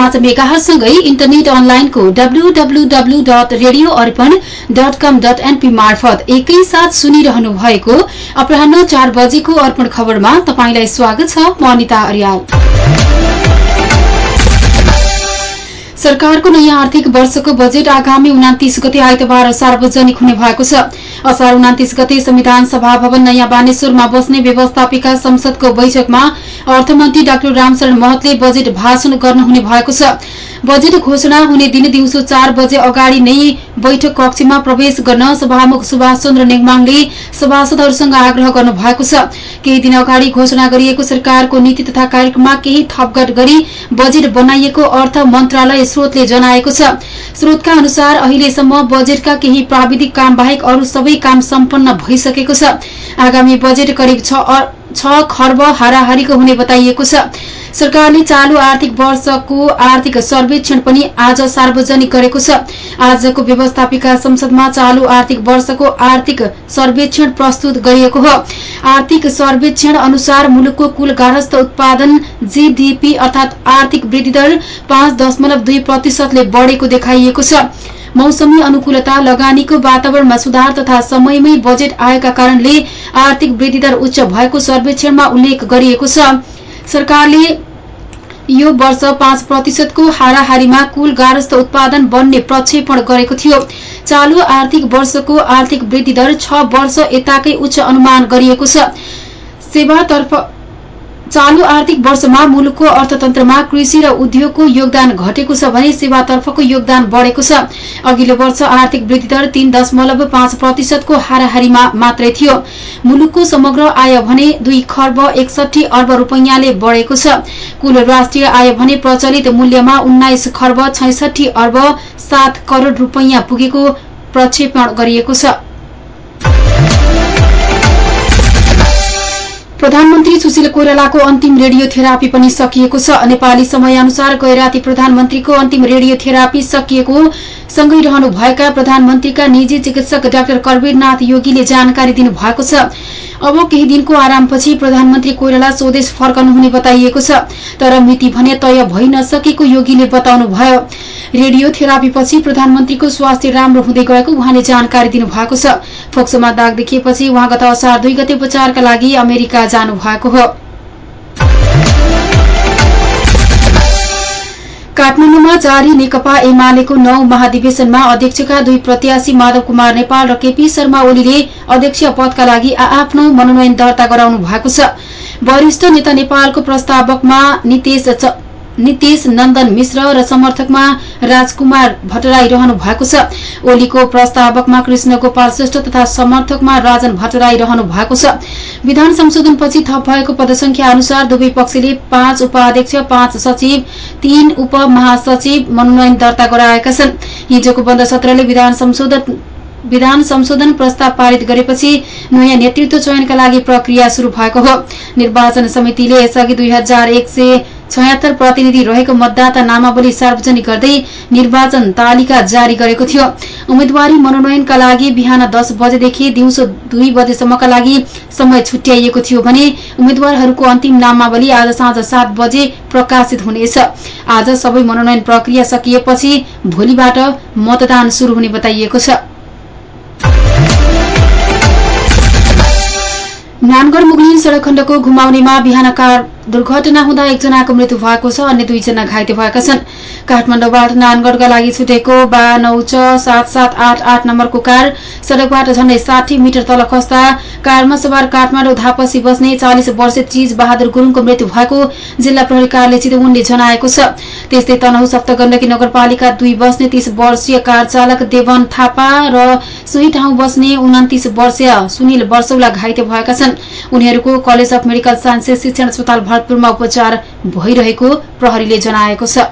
पाँच मेगाहरूसँगै इन्टरनेट अनलाइनको W W W dot radio Arpan dot com dot NP मार्फत एकैसाथ सुनिरहनु भएको अपराह चार बजेको अर्पण खबरमा तपाईँलाई स्वागत छ म अनिता अर्याल। सरकारको नयाँ आर्थिक वर्षको बजेट आगामी उनातिस गते आइतबार सार्वजनिक हुने भएको छ। असार उनातिस गते संविधान सभा भवन नयाँ बानेश्वरमा बस्ने व्यवस्थापिका संसदको बैठकमा अर्थमन्त्री डाक्टर रामशरण महतले बजेट भाषण गर्नुहुने भएको छ। बजेट घोषणा हुने दिन दिउँसो चार बजे अगाडि नै बैठक कक्षमा प्रवेश गर्न सभामुख सुभाष चन्द्र नेङमाङले सभासदहरूसँग आग्रह गर्नु भएको छ। केही दिन अगाडि घोषणा गरिएको सरकारको नीति तथा कार्यक्रममा केही थपगट गरी बजेट बनाइएको अर्थ मन्त्रालय स्रोतले जनाएको छ। स्रोतका अनुसार अहिलेसम्म बजेटका केही प्राविधिक काम बाहेक अरू सबै काम सम्पन्न भइसकेको छ। आगामी बजेट करिब छ खर्ब हाराहारीको हुने बताइएको छ। सरकारले चालू आर्थिक वर्षको आर्थिक सर्वेक्षण पनि आज सार्वजनिक गरेको छ। आजको व्यवस्थापिका संसदमा चालू आर्थिक वर्षको आर्थिक सर्वेक्षण प्रस्तुत गरिएको हो। आर्थिक सर्वेक्षण अनुसार मुलुकको कुल गारस्थ उत्पादन जीडीपी अर्थात आर्थिक वृद्धि दर पाँच दशमलव दुई प्रतिशतले बढ़ेको देखाइएको छ। मौसमी अनुकूलता लगानीको वातावरणमा सुधार तथा समयमै बजेट आएका कारणले आर्थिक वृद्धि दर उच्च भएको सर्वेक्षणमा उल्लेख गरिएको छ। सरकारले यो वर्ष पाँच प्रतिशतको हाराहारीमा कुल गारस्थ उत्पादन बन्ने प्रक्षेपण गरेको थियो। चालू आर्थिक वर्षको आर्थिक वृद्धि दर छ वर्ष यताकै उच्च अनुमान गरिएको छ। चालू आर्थिक वर्षमा मुलुकको अर्थतन्त्रमा कृषि र उद्योगको योगदान घटेको छ भने सेवातर्फको योगदान बढ़ेको छ। अघिल्लो वर्ष आर्थिक वृद्धि दर तीन दशमलव पाँच प्रतिशतको हाराहारीमा मात्रै थियो। मुलुकको समग्र आय भने दुई खर्ब एकसठी अर्ब रूपियाँले बढ़ेको छ। कुल राष्ट्रिय आय भने प्रचलित मूल्यमा उन्नाइस खर्ब छैसठी अर्ब सात करोड़ रूपियाँ पुगेको प्रक्षेपण गरिएको छ। प्रधानमन्त्री सुशील कोइरालाको अन्तिम रेडियोथेरापी पनि सकिएको छ। नेपाली समयअनुसार गैराती प्रधानमन्त्रीको अन्तिम रेडियोथेरापी सकिएको सँगै रहनुभएका प्रधानमन्त्रीका निजी चिकित्सक डाक्टर करवीरनाथ योगीले जानकारी दिनुभएको छ। अब केही दिनको आरामपछि प्रधानमन्त्री कोइराला स्वदेश फर्कनुहुने बताइएको छ। तर मिति भने तय भइ नसकेको योगीले बताउनुभयो। रेडियोथेरापीपछि प्रधानमन्त्रीको स्वास्थ्य राम्रो हुँदै गएको उहाँले जानकारी दिनुभएको छ। फोक्सोमा दाग देखिएपछि उहाँ गत असार दुई गते उपचारका लागि अमेरिका जानुभएको हो। काठमाडौँमा जारी नेकपा एमालेको नौ महाधिवेशनमा अध्यक्षका दुई प्रत्याशी माधव कुमार नेपाल र केपी शर्मा ओलीले अध्यक्ष पदका लागि आफ्नो मनोनयन दर्ता गराउनु भएको छ। वरिष्ठ नेता नेपालको प्रस्तावकमा नितेश नितेश नन्दन मिश्र र समर्थकमा राजकुमार भट्टराई रहनु भएको छ। ओलीको प्रस्तावकमा कृष्ण गोपाल श्रेष्ठ तथा समर्थकमा राजन भट्टराई रहनु भएको छ। विधान संशोधनपछि थप भएको पदसंख्या अनुसार दुवै पक्षले पाँच उपाध्यक्ष पाँच सचिव तीन उप महासचिव मनोनयन दर्ता गराएका छन्। हिजोको बन्द सत्रले विधान संशोधन विधान संशोधन प्रस्ताव पारित गरेपछि नयाँ नेतृत्व चयनका लागि प्रक्रिया शुरू भएको हो। निर्वाचन समितिले यसअघि दुई हजार एक सय छयत्तर प्रतिनिधि रहेको मतदाता नामावली सार्वजनिक गर्दै निर्वाचन तालिका जारी गरेको थियो। उम्मेद्वारी मनोनयनका लागि बिहान दस बजेदेखि दिउँसो दुई बजेसम्मका लागि समय छुट्याइएको थियो भने उम्मेद्वारहरूको अन्तिम नामावली आज साँझ सात बजे प्रकाशित हुनेछ। आज सबै मनोनयन प्रक्रिया सकिएपछि भोलिबाट मतदान शुरू हुने बताइएको छ। नानगढ मुगलिन सड़क खण्डको घुमाउनेमा बिहान कार दुर्घटना हुँदा एकजनाको मृत्यु भएको छ अन्य दुईजना घाइते भएका छन्। काठमाडौँबाट नानगढका लागि छुटेको बा नौ छ सात सात आठ आठ नम्बरको कार सड़कबाट झण्डै साठी मिटर तल खस्दा कारमा सवार काठमाडौँ धापसी बस्ने चालिस वर्षीय चिज बहादुर गुरूङको मृत्यु भएको जिल्ला प्रहरी कार्यालय चितवनले जनाएको छ। त्यस्तै तनहु सप्तगण्डकी नगरपालिका दुई बस्ने तीस वर्षीय कार चालक देवन थापा र सोही ठाउँ बस्ने उन्तिस वर्षीय सुनिल वर्षौला घाइते भएका छन्। उनीहरूको कलेज अफ मेडिकल साइन्सेस शिक्षण अस्पताल भरतपुरमा उपचार भइरहेको प्रहरीले जनाएको छ।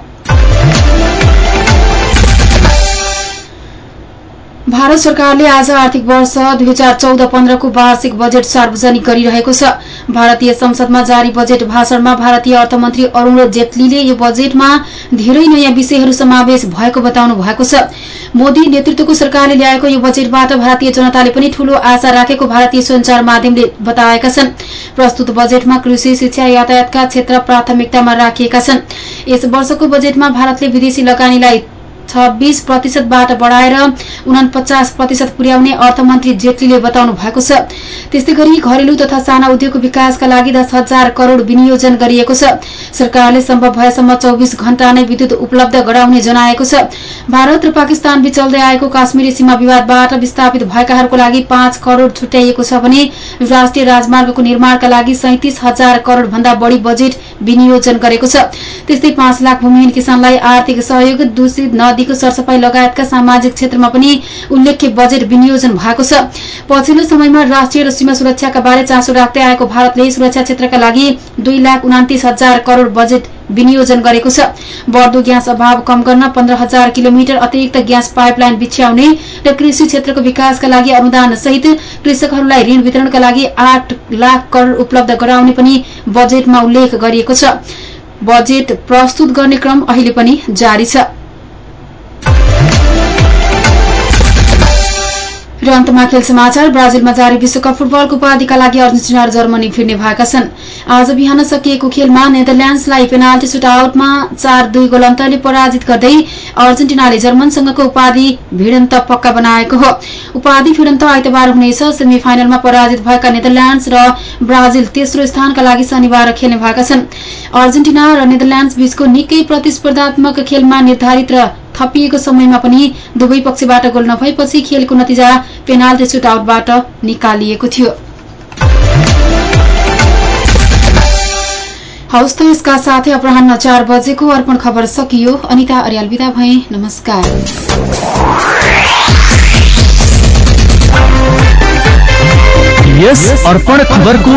भारत सरकारले आज आर्थिक वर्ष दुई हजार चौध पन्ध्रको वार्षिक बजेट सार्वजनिक गरिरहेको छ। भारतीय संसदमा जारी बजेट भाषणमा भारतीय अर्थमन्त्री अरूण जेटलीले यो बजेटमा धेरै नयाँ विषयहरू समावेश भएको बताउनु भएको छ। मोदी नेतृत्वको सरकारले ल्याएको यो बजेटबाट भारतीय जनताले पनि ठूलो आशा राखेको भारतीय संचार माध्यमले बताएका छन्। प्रस्तुत बजेटमा कृषि शिक्षा यातायातका क्षेत्र प्राथमिकतामा राखिएका छन्। यस वर्षको बजेटमा भारतले विदेशी लगानीलाई छब्बीस प्रतिशतबाट बढाएर उनापचास प्रतिशत पुर्याउने अर्थमन्त्री जेटलीले बताउनु भएको छ। त्यस्तै गरी घरेलु तथा साना उद्योगको विकासका लागि दस हजार करोड़ विनियोजन गरिएको छ। सरकारले सम्भव भएसम्म चौबिस घण्टा नै विद्युत उपलब्ध गराउने जनाएको छ। भारत र पाकिस्तान बीच चल्दै आएको काश्मीरी सीमा विवादबाट विस्थापित भएकाहरूको लागि पाँच करोड़ छुट्याइएको छ भने राष्ट्रिय राजमार्गको निर्माणका लागि सैतिस हजार करोड़ भन्दा बढ़ी बजेट विनियोजन गरेको छ। त्यस्तै पाँच लाख भूमिहीन किसानलाई आर्थिक सहयोग दूषित नदीको सरसफाई लगायतका सामाजिक क्षेत्रमा पनि उल्लेख्य बजेट विनियोजन भएको छ। पछिल्लो समयमा राष्ट्रिय र सीमा सुरक्षाका बारे चासो राख्दै आएको भारतले सुरक्षा क्षेत्रका लागि दुई लाख उनातिस हजार बजेट विनियोजन गरेको छ। बढ्दो ग्यास अभाव कम गर्न पन्ध्र हजार किलोमिटर अतिरिक्त ग्यास पाइपलाइन बिछ्याउने र कृषि क्षेत्रको विकासका लागि अनुदान सहित कृषकहरूलाई ऋण वितरणका लागि आठ लाख करोड़ उपलब्ध गराउने पनि बजेटमा उल्लेख गरिएको छ। बजेट प्रस्तुत गर्ने क्रम अहिले पनि जारी छ। र अन्तमा खेल समाचार। ब्राजिलमा जारी विश्वकप फुटबलको उपाधिका लागि अर्जेन्टिना र जर्मनी भिड्ने भएका छन्। आज बिहान सकिएको खेलमा नेदरल्याण्डसलाई पेनाल्टी सुटआउटमा चार दुई गोल अन्तरले पराजित गर्दै अर्जेन्टिनाले जर्मनसँगको उपाधि भिडन्त पक्का बनाएको हो। उपाधि भिडन्त आइतबार हुनेछ। सेमी फाइनलमा पराजित भएका नेदरल्याण्ड्स र ब्राजिल तेस्रो स्थानका लागि शनिबार खेल्ने भएका छन्। अर्जेन्टिना र नेदरल्याण्ड्स बीचको निकै प्रतिस्पर्धात्मक खेलमा निर्धारित र थपिएको समयमा पनि दुवै पक्षबाट गोल नभएपछि खेलको नतिजा पेनाल्टी सुटआउटबाट निकालिएको थियो। हवस् त यसका साथै अपराह चार बजेको अर्पण खबर सकियो। अनिता अर्याल विदा भए। नमस्कार। यस अर्पण खबरको